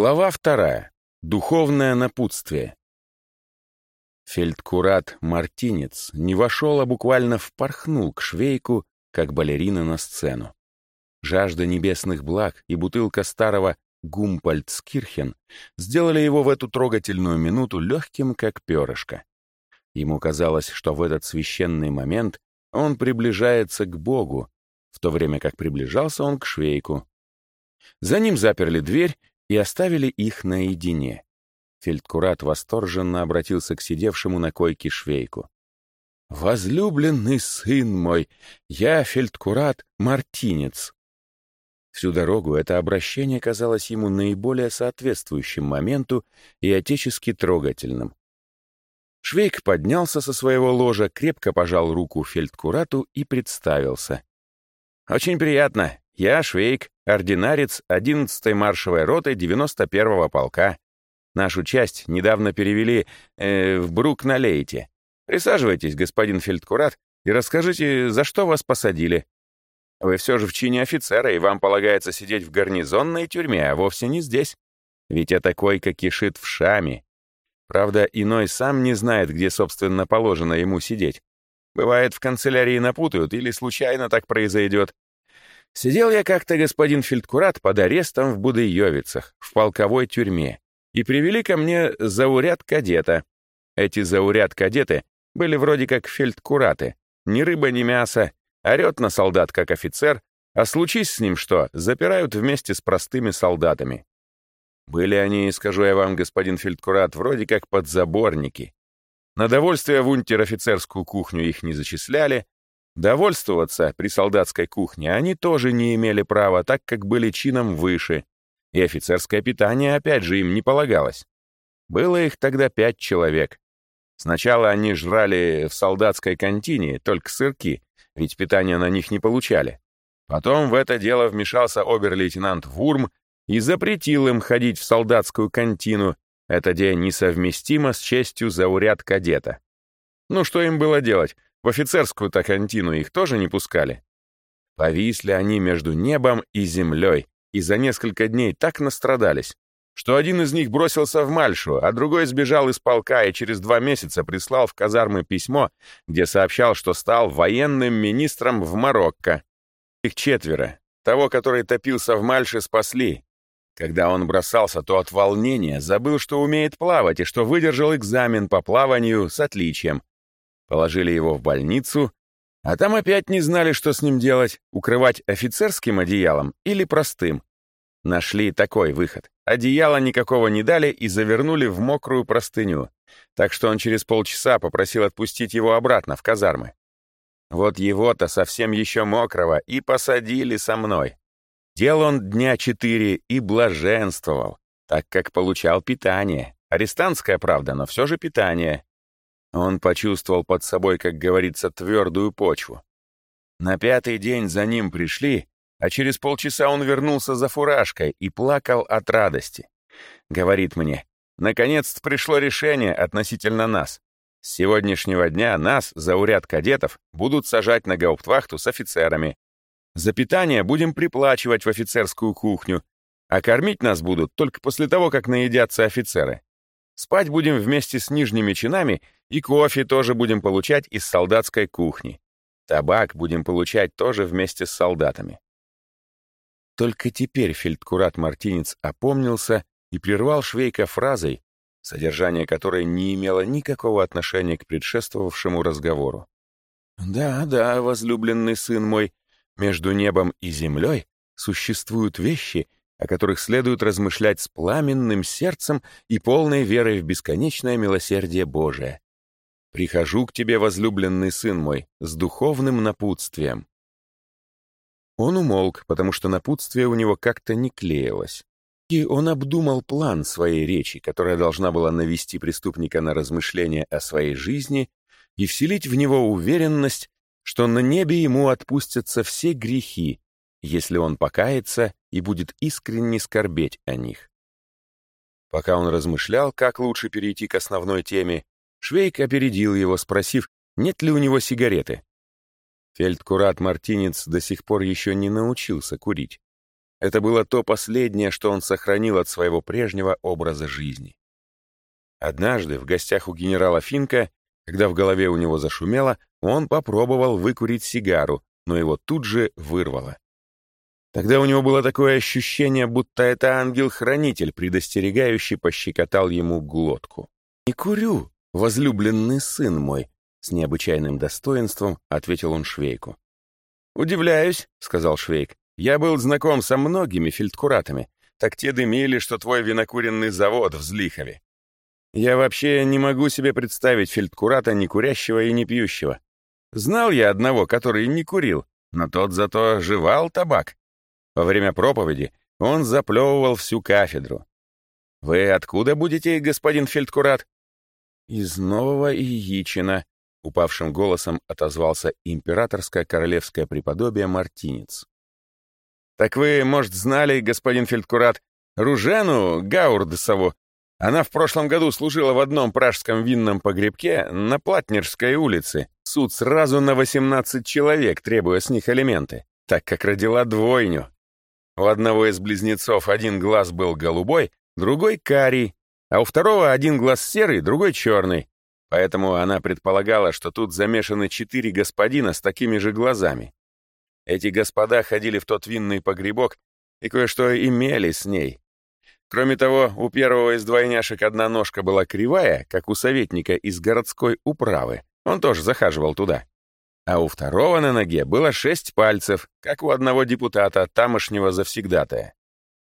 Глава вторая. Духовное напутствие. Фельдкурат Мартинец не вошел, а буквально впорхнул к швейку, как балерина на сцену. Жажда небесных благ и бутылка старого Гумпольцкирхен сделали его в эту трогательную минуту легким, как перышко. Ему казалось, что в этот священный момент он приближается к Богу, в то время как приближался он к швейку. За ним заперли дверь и оставили их наедине. Фельдкурат восторженно обратился к сидевшему на койке швейку. «Возлюбленный сын мой, я фельдкурат Мартинец». Всю дорогу это обращение казалось ему наиболее соответствующим моменту и отечески трогательным. Швейк поднялся со своего ложа, крепко пожал руку фельдкурату и представился. «Очень приятно. Я Швейк, ординарец 11-й маршевой роты 91-го полка. Нашу часть недавно перевели э, в Брук-на-Лейте. Присаживайтесь, господин фельдкурат, и расскажите, за что вас посадили. Вы все же в чине офицера, и вам полагается сидеть в гарнизонной тюрьме, а вовсе не здесь. Ведь эта койка кишит в шаме. Правда, иной сам не знает, где, собственно, положено ему сидеть. Бывает, в канцелярии напутают, или случайно так произойдет. Сидел я как-то, господин фельдкурат, под арестом в Будыевицах, в полковой тюрьме, и привели ко мне зауряд кадета. Эти зауряд кадеты были вроде как фельдкураты, ни рыба, ни мясо, орет на солдат как офицер, а случись с ним что, запирают вместе с простыми солдатами. Были они, скажу я вам, господин фельдкурат, вроде как подзаборники. На довольствие в унтер-офицерскую кухню их не зачисляли, Довольствоваться при солдатской кухне они тоже не имели права, так как были чином выше, и офицерское питание опять же им не полагалось. Было их тогда пять человек. Сначала они жрали в солдатской контине только сырки, ведь питания на них не получали. Потом в это дело вмешался обер-лейтенант Вурм и запретил им ходить в солдатскую контину, это где несовместимо с честью зауряд кадета. Ну что им было делать? В офицерскую-то контину их тоже не пускали. Повисли они между небом и землей, и за несколько дней так настрадались, что один из них бросился в Мальшу, а другой сбежал из полка и через два месяца прислал в казармы письмо, где сообщал, что стал военным министром в Марокко. Их четверо. Того, который топился в Мальше, спасли. Когда он бросался, то от волнения забыл, что умеет плавать и что выдержал экзамен по плаванию с отличием, Положили его в больницу, а там опять не знали, что с ним делать, укрывать офицерским одеялом или простым. Нашли такой выход. Одеяла никакого не дали и завернули в мокрую простыню, так что он через полчаса попросил отпустить его обратно в казармы. Вот его-то совсем еще мокрого и посадили со мной. Дел он дня четыре и блаженствовал, так как получал питание. Арестантская, правда, но все же питание. Он почувствовал под собой, как говорится, твердую почву. На пятый день за ним пришли, а через полчаса он вернулся за фуражкой и плакал от радости. Говорит мне, наконец-то пришло решение относительно нас. С сегодняшнего дня нас, зауряд кадетов, будут сажать на гауптвахту с офицерами. За питание будем приплачивать в офицерскую кухню, а кормить нас будут только после того, как наедятся офицеры. Спать будем вместе с нижними чинами и кофе тоже будем получать из солдатской кухни. Табак будем получать тоже вместе с солдатами. Только теперь фельдкурат Мартинец опомнился и прервал Швейка фразой, содержание которой не имело никакого отношения к предшествовавшему разговору. «Да, да, возлюбленный сын мой, между небом и землей существуют вещи, о которых следует размышлять с пламенным сердцем и полной верой в бесконечное милосердие Божие. Прихожу к тебе, возлюбленный сын мой, с духовным напутствием». Он умолк, потому что напутствие у него как-то не клеилось. И он обдумал план своей речи, которая должна была навести преступника на размышления о своей жизни и вселить в него уверенность, что на небе ему отпустятся все грехи, если он покается и будет искренне скорбеть о них. Пока он размышлял, как лучше перейти к основной теме, Швейк опередил его, спросив, нет ли у него сигареты. Фельдкурат Мартинец до сих пор еще не научился курить. Это было то последнее, что он сохранил от своего прежнего образа жизни. Однажды в гостях у генерала Финка, когда в голове у него зашумело, он попробовал выкурить сигару, но его тут же вырвало. Тогда у него было такое ощущение, будто это ангел-хранитель, предостерегающий, пощекотал ему глотку. «Не курю, возлюбленный сын мой», — с необычайным достоинством ответил он Швейку. «Удивляюсь», — сказал Швейк. «Я был знаком со многими фельдкуратами. Так те дымили, что твой винокуренный завод в Злихове. Я вообще не могу себе представить фельдкурата не курящего и не пьющего. Знал я одного, который не курил, но тот зато жевал табак. Во время проповеди он заплевывал всю кафедру. «Вы откуда будете, господин фельдкурат?» «Из Нового Яичина», — упавшим голосом отозвался императорское королевское преподобие Мартинец. «Так вы, может, знали, господин фельдкурат, Ружену Гаурдесову? Она в прошлом году служила в одном пражском винном погребке на Платнерской улице. Суд сразу на 18 человек, требуя с них элементы, так как родила двойню. У одного из близнецов один глаз был голубой, другой карий, а у второго один глаз серый, другой черный. Поэтому она предполагала, что тут замешаны четыре господина с такими же глазами. Эти господа ходили в тот винный погребок и кое-что имели с ней. Кроме того, у первого из двойняшек одна ножка была кривая, как у советника из городской управы. Он тоже захаживал туда. А у второго на ноге было шесть пальцев, как у одного депутата, тамошнего завсегдатая.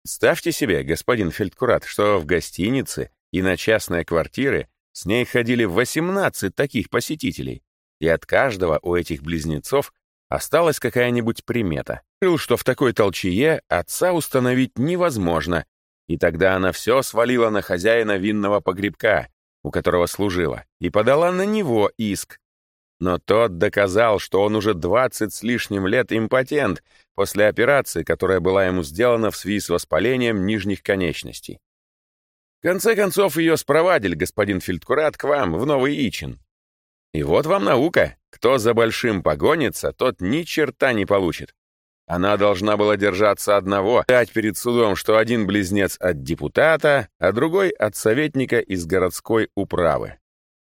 Ставьте себе, господин Фельдкурат, что в гостинице и на частные квартиры с ней ходили 18 таких посетителей, и от каждого у этих близнецов осталась какая-нибудь примета. Решил, что в такой толчее отца установить невозможно, и тогда она все свалила на хозяина винного погребка, у которого служила, и подала на него иск. Но тот доказал, что он уже 20 с лишним лет импотент после операции, которая была ему сделана в связи с воспалением нижних конечностей. В конце концов, ее спровадили, господин Фельдкурат, к вам, в Новый Ичин. И вот вам наука. Кто за большим погонится, тот ни черта не получит. Она должна была держаться одного, дать перед судом, что один близнец от депутата, а другой от советника из городской управы.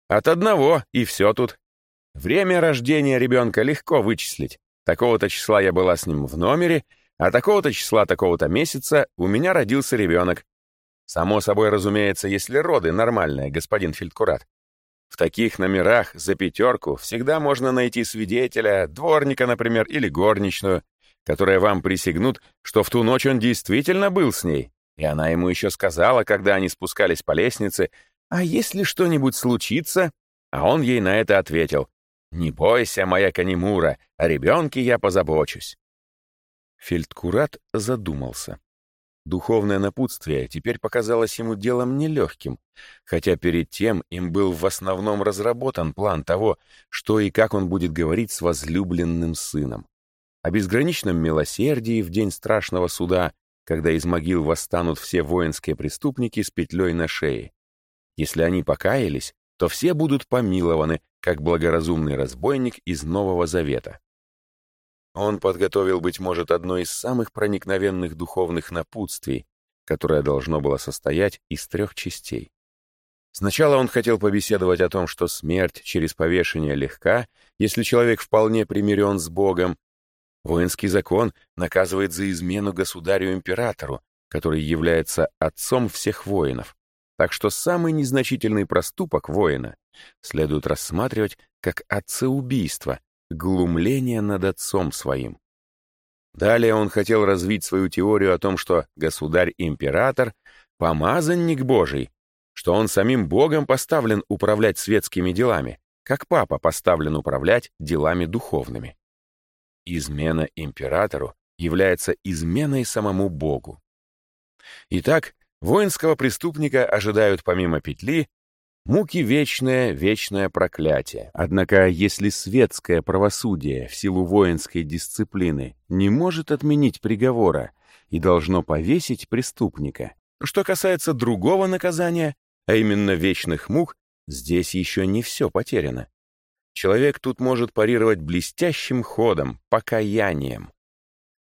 От одного, и все тут. Время рождения ребенка легко вычислить. Такого-то числа я была с ним в номере, а такого-то числа такого-то месяца у меня родился ребенок. Само собой разумеется, если роды нормальные, господин Фельдкурат. В таких номерах за пятерку всегда можно найти свидетеля, дворника, например, или горничную, которая вам присягнут, что в ту ночь он действительно был с ней. И она ему еще сказала, когда они спускались по лестнице, «А если что-нибудь случится?» А он ей на это ответил, «Не бойся, моя Канимура, о ребенке я позабочусь». Фельдкурат задумался. Духовное напутствие теперь показалось ему делом нелегким, хотя перед тем им был в основном разработан план того, что и как он будет говорить с возлюбленным сыном. О безграничном милосердии в день страшного суда, когда из могил восстанут все воинские преступники с петлей на шее. Если они покаялись, то все будут помилованы, как благоразумный разбойник из Нового Завета. Он подготовил, быть может, одно из самых проникновенных духовных напутствий, которое должно было состоять из трех частей. Сначала он хотел побеседовать о том, что смерть через повешение легка, если человек вполне примирен с Богом. Воинский закон наказывает за измену государю-императору, который является отцом всех воинов. Так что самый незначительный проступок воина следует рассматривать как отцеубийство, глумление над отцом своим. Далее он хотел развить свою теорию о том, что государь-император — помазанник Божий, что он самим Богом поставлен управлять светскими делами, как папа поставлен управлять делами духовными. Измена императору является изменой самому Богу. Итак, воинского преступника ожидают помимо петли Муки вечное, вечное проклятие. Однако, если светское правосудие в силу воинской дисциплины не может отменить приговора и должно повесить преступника, что касается другого наказания, а именно вечных мук, здесь еще не все потеряно. Человек тут может парировать блестящим ходом, покаянием.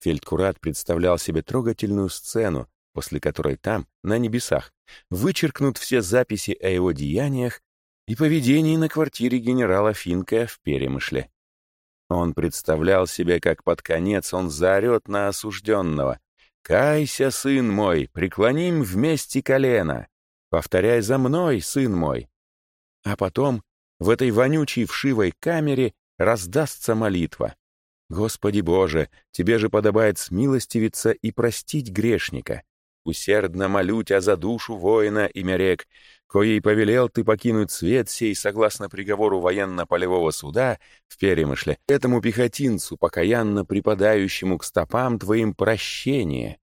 Фельдкурат представлял себе трогательную сцену, после которой там, на небесах, вычеркнут все записи о его деяниях и поведении на квартире генерала Финка в Перемышле. Он представлял себе, как под конец он заорет на осужденного. «Кайся, сын мой, преклоним вместе колено! Повторяй за мной, сын мой!» А потом в этой вонючей вшивой камере раздастся молитва. «Господи Боже, Тебе же подобает смилостивиться и простить грешника. Усердно молю Тебя за душу воина и мерек, коей повелел Ты покинуть свет сей согласно приговору военно-полевого суда в Перемышле, этому пехотинцу, покаянно припадающему к стопам Твоим прощение.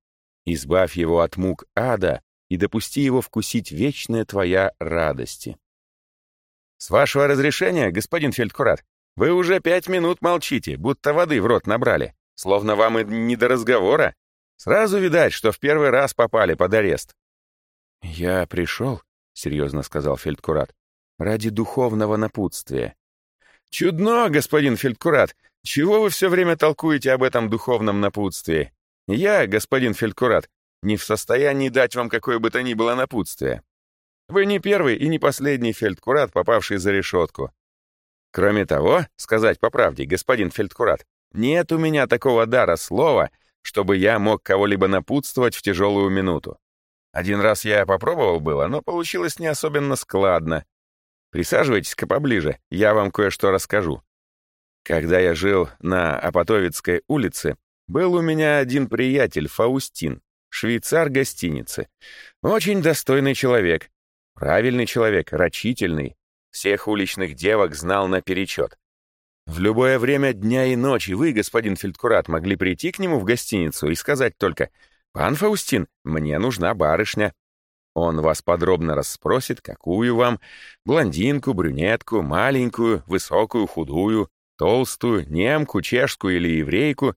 Избавь его от мук ада и допусти его вкусить вечная Твоя радости». «С вашего разрешения, господин Фельдкурат, вы уже пять минут молчите, будто воды в рот набрали, словно вам и не до разговора. Сразу видать, что в первый раз попали под арест». «Я пришел», — серьезно сказал Фельдкурат, — «ради духовного напутствия». «Чудно, господин Фельдкурат! Чего вы все время толкуете об этом духовном напутствии? Я, господин Фельдкурат, не в состоянии дать вам какое бы то ни было напутствие. Вы не первый и не последний фельдкурат, попавший за решетку. Кроме того, сказать по правде, господин фельдкурат, нет у меня такого дара слова, чтобы я мог кого-либо напутствовать в тяжелую минуту. Один раз я попробовал было, но получилось не особенно складно. Присаживайтесь-ка поближе, я вам кое-что расскажу. Когда я жил на Апатовицкой улице, был у меня один приятель, Фаустин, швейцар гостиницы. Очень достойный человек, Правильный человек, рачительный. Всех уличных девок знал наперечет. В любое время дня и ночи вы, господин Фельдкурат, могли прийти к нему в гостиницу и сказать только «Пан Фаустин, мне нужна барышня». Он вас подробно расспросит, какую вам, блондинку, брюнетку, маленькую, высокую, худую, толстую, немку, чешскую или еврейку,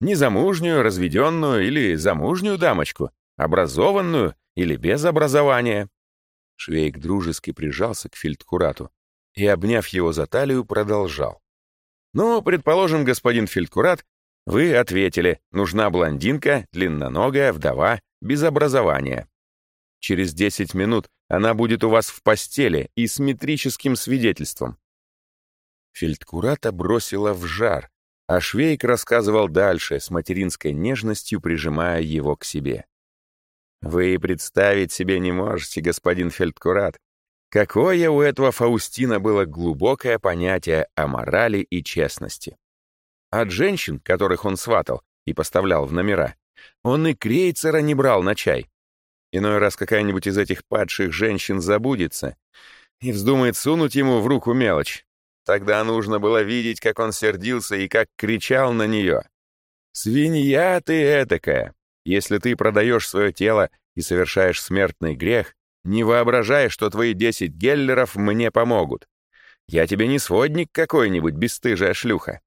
незамужнюю, разведенную или замужнюю дамочку, образованную или без образования. Швейк дружески прижался к фельдкурату и, обняв его за талию, продолжал. «Ну, предположим, господин фельдкурат, вы ответили, нужна блондинка, длинноногая, вдова, без образования. Через десять минут она будет у вас в постели и с метрическим свидетельством». Фельдкурата бросила в жар, а Швейк рассказывал дальше, с материнской нежностью прижимая его к себе. Вы представить себе не можете, господин Фельдкурат, какое у этого Фаустина было глубокое понятие о морали и честности. От женщин, которых он сватал и поставлял в номера, он и крейцера не брал на чай. Иной раз какая-нибудь из этих падших женщин забудется и вздумает сунуть ему в руку мелочь. Тогда нужно было видеть, как он сердился и как кричал на нее. «Свинья ты этакая! Если ты продаешь свое тело и совершаешь смертный грех, не воображай, что твои десять геллеров мне помогут. Я тебе не сводник какой-нибудь, бесстыжая шлюха.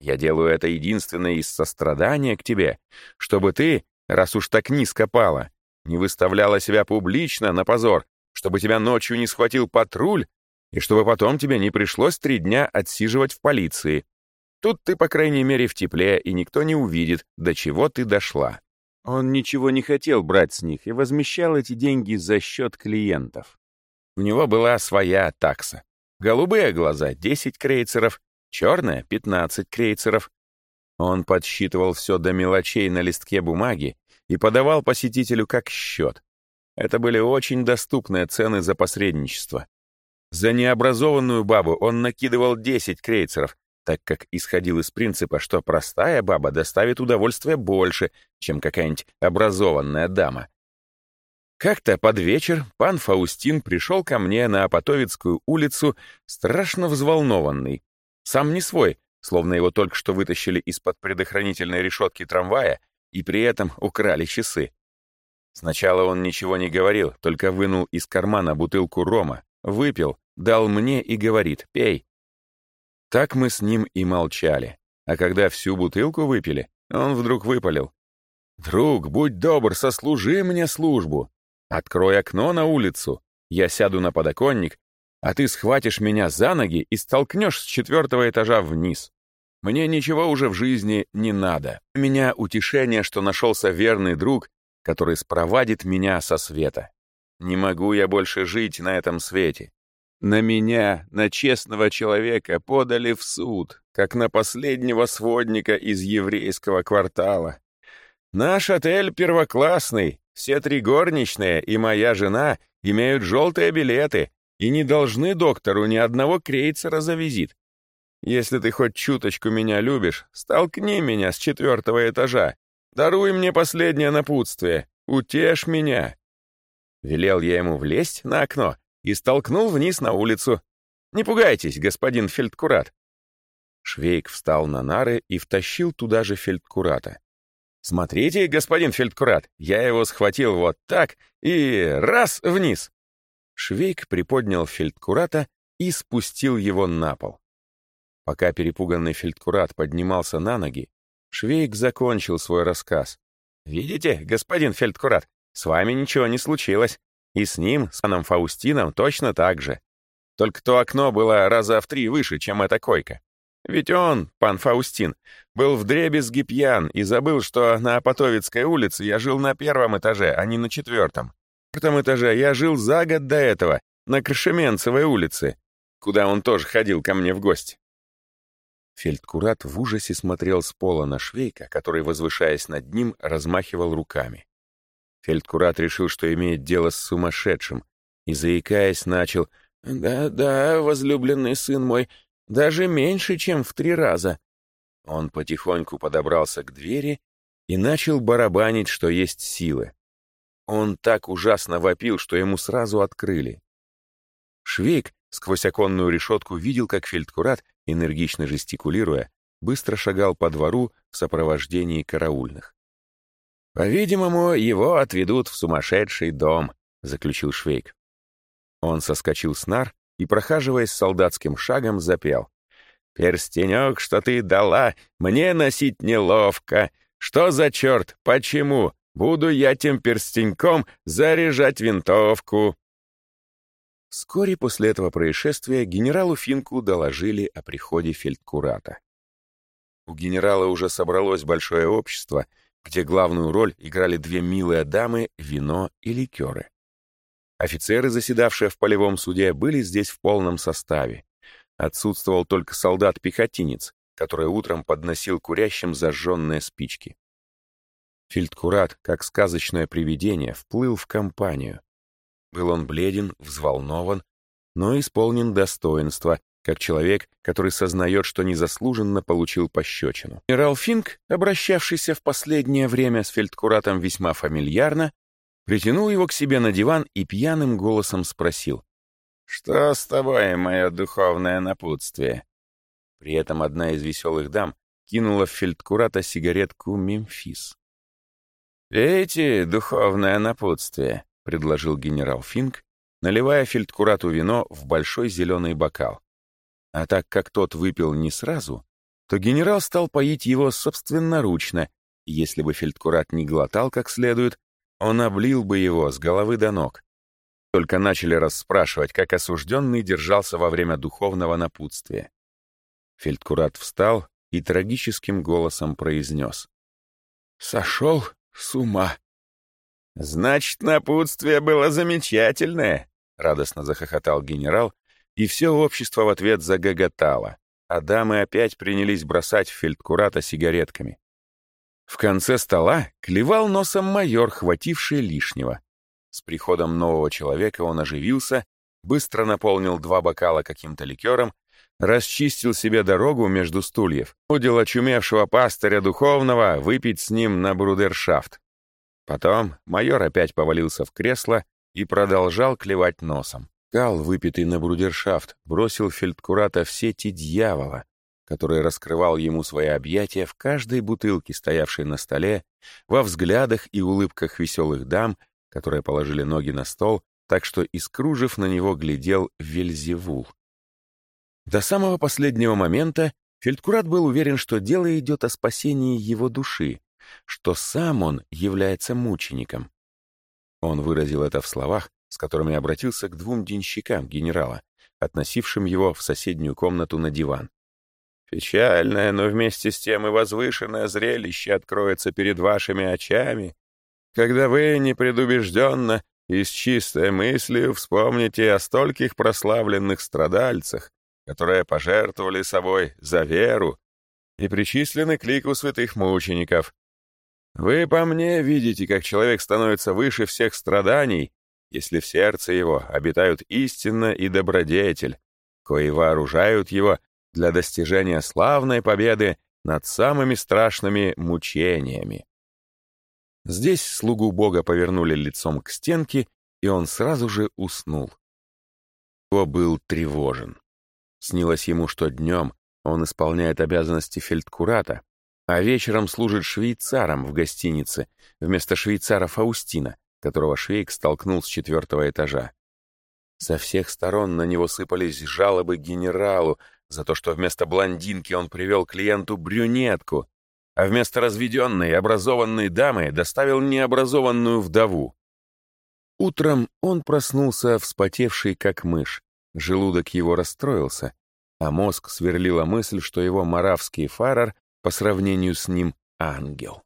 Я делаю это единственное из сострадания к тебе, чтобы ты, раз уж так низко пала, не выставляла себя публично на позор, чтобы тебя ночью не схватил патруль и чтобы потом тебе не пришлось три дня отсиживать в полиции. Тут ты, по крайней мере, в тепле, и никто не увидит, до чего ты дошла. Он ничего не хотел брать с них и возмещал эти деньги за счет клиентов. У него была своя такса. Голубые глаза — 10 крейцеров, черная — 15 крейцеров. Он подсчитывал все до мелочей на листке бумаги и подавал посетителю как счет. Это были очень доступные цены за посредничество. За необразованную бабу он накидывал 10 крейцеров, так как исходил из принципа, что простая баба доставит удовольствие больше, чем какая-нибудь образованная дама. Как-то под вечер пан Фаустин пришел ко мне на Апатовицкую улицу страшно взволнованный. Сам не свой, словно его только что вытащили из-под предохранительной решетки трамвая и при этом украли часы. Сначала он ничего не говорил, только вынул из кармана бутылку рома, выпил, дал мне и говорит «пей». Так мы с ним и молчали. А когда всю бутылку выпили, он вдруг выпалил. «Друг, будь добр, сослужи мне службу. Открой окно на улицу, я сяду на подоконник, а ты схватишь меня за ноги и столкнешь с четвертого этажа вниз. Мне ничего уже в жизни не надо. У меня утешение, что нашелся верный друг, который спровадит меня со света. Не могу я больше жить на этом свете. На меня, на честного человека, подали в суд, как на последнего сводника из еврейского квартала. Наш отель первоклассный, все три горничные и моя жена имеют желтые билеты и не должны доктору ни одного крейцера за визит. Если ты хоть чуточку меня любишь, столкни меня с четвертого этажа. Даруй мне последнее напутствие. Утешь меня. Велел я ему влезть на окно и столкнул вниз на улицу. Не пугайтесь, господин фельдкурат. Швейк встал на нары и втащил туда же фельдкурата. «Смотрите, господин фельдкурат, я его схватил вот так и раз вниз!» Швейк приподнял фельдкурата и спустил его на пол. Пока перепуганный фельдкурат поднимался на ноги, Швейк закончил свой рассказ. «Видите, господин фельдкурат, с вами ничего не случилось. И с ним, с паном Фаустином, точно так же. Только то окно было раза в три выше, чем эта койка. Ведь он, пан Фаустин, был вдребезги пьян и забыл, что на Апатовицкой улице я жил на первом этаже, а не на четвертом. В четвертом этаже я жил за год до этого, на Крашеменцевой улице, куда он тоже ходил ко мне в гости. Фельдкурат в ужасе смотрел с пола на Швейка, который, возвышаясь над ним, размахивал руками. Фельдкурат решил, что имеет дело с сумасшедшим, и, заикаясь, начал «Да-да, возлюбленный сын мой, даже меньше, чем в три раза». Он потихоньку подобрался к двери и начал барабанить, что есть силы. Он так ужасно вопил, что ему сразу открыли. Швейк сквозь оконную решетку видел, как фельдкурат, энергично жестикулируя, быстро шагал по двору в сопровождении караульных. «По-видимому, его отведут в сумасшедший дом», — заключил Швейк. Он соскочил с нар и, прохаживаясь солдатским шагом, запел. «Перстенек, что ты дала, мне носить неловко. Что за черт? Почему? Буду я тем перстеньком заряжать винтовку». Вскоре после этого происшествия генералу Финку доложили о приходе фельдкурата. У генерала уже собралось большое общество — где главную роль играли две милые дамы, вино и ликеры. Офицеры, заседавшие в полевом суде, были здесь в полном составе. Отсутствовал только солдат-пехотинец, который утром подносил курящим зажженные спички. Фельдкурат, как сказочное привидение, вплыл в компанию. Был он бледен, взволнован, но исполнен достоинства, как человек, который сознает, что незаслуженно получил пощечину. Генерал Финк, обращавшийся в последнее время с фельдкуратом весьма фамильярно, притянул его к себе на диван и пьяным голосом спросил. «Что с тобой, мое духовное напутствие?» При этом одна из веселых дам кинула в фельдкурата сигаретку «Мемфис». «Пейте духовное напутствие», — предложил генерал Финк, наливая фельдкурату вино в большой зеленый бокал. А так как тот выпил не сразу, то генерал стал поить его собственноручно, если бы фельдкурат не глотал как следует, он облил бы его с головы до ног. Только начали расспрашивать, как осужденный держался во время духовного напутствия. Фельдкурат встал и трагическим голосом произнес. «Сошел с ума». «Значит, напутствие было замечательное», — радостно захохотал генерал и все общество в ответ загоготало, а дамы опять принялись бросать в фельдкурата сигаретками. В конце стола клевал носом майор, хвативший лишнего. С приходом нового человека он оживился, быстро наполнил два бокала каким-то ликером, расчистил себе дорогу между стульев, удил очумевшего пастыря духовного выпить с ним на брудершафт. Потом майор опять повалился в кресло и продолжал клевать носом. Кал, выпитый на брудершафт, бросил фельдкурата в сети дьявола, который раскрывал ему свои объятия в каждой бутылке, стоявшей на столе, во взглядах и улыбках веселых дам, которые положили ноги на стол, так что из кружев на него глядел Вельзевул. До самого последнего момента Фельдкурат был уверен, что дело идет о спасении его души, что сам он является мучеником. Он выразил это в словах, с которыми обратился к двум денщикам генерала, относившим его в соседнюю комнату на диван. Печальное, но вместе с тем и возвышенное зрелище откроется перед вашими очами, когда вы непредубежденно и с чистой мыслью вспомните о стольких прославленных страдальцах, которые пожертвовали собой за веру и причислены к лику святых мучеников. Вы по мне видите, как человек становится выше всех страданий, если в сердце его обитают истинно и добродетель, кои вооружают его для достижения славной победы над самыми страшными мучениями. Здесь слугу Бога повернули лицом к стенке, и он сразу же уснул. Его был тревожен. Снилось ему, что днем он исполняет обязанности фельдкурата, а вечером служит швейцаром в гостинице вместо швейцара Фаустина, которого Швейк столкнул с четвертого этажа. Со всех сторон на него сыпались жалобы генералу за то, что вместо блондинки он привел клиенту брюнетку, а вместо разведенной образованной дамы доставил необразованную вдову. Утром он проснулся вспотевший, как мышь. Желудок его расстроился, а мозг сверлила мысль, что его маравский фарар по сравнению с ним ангел.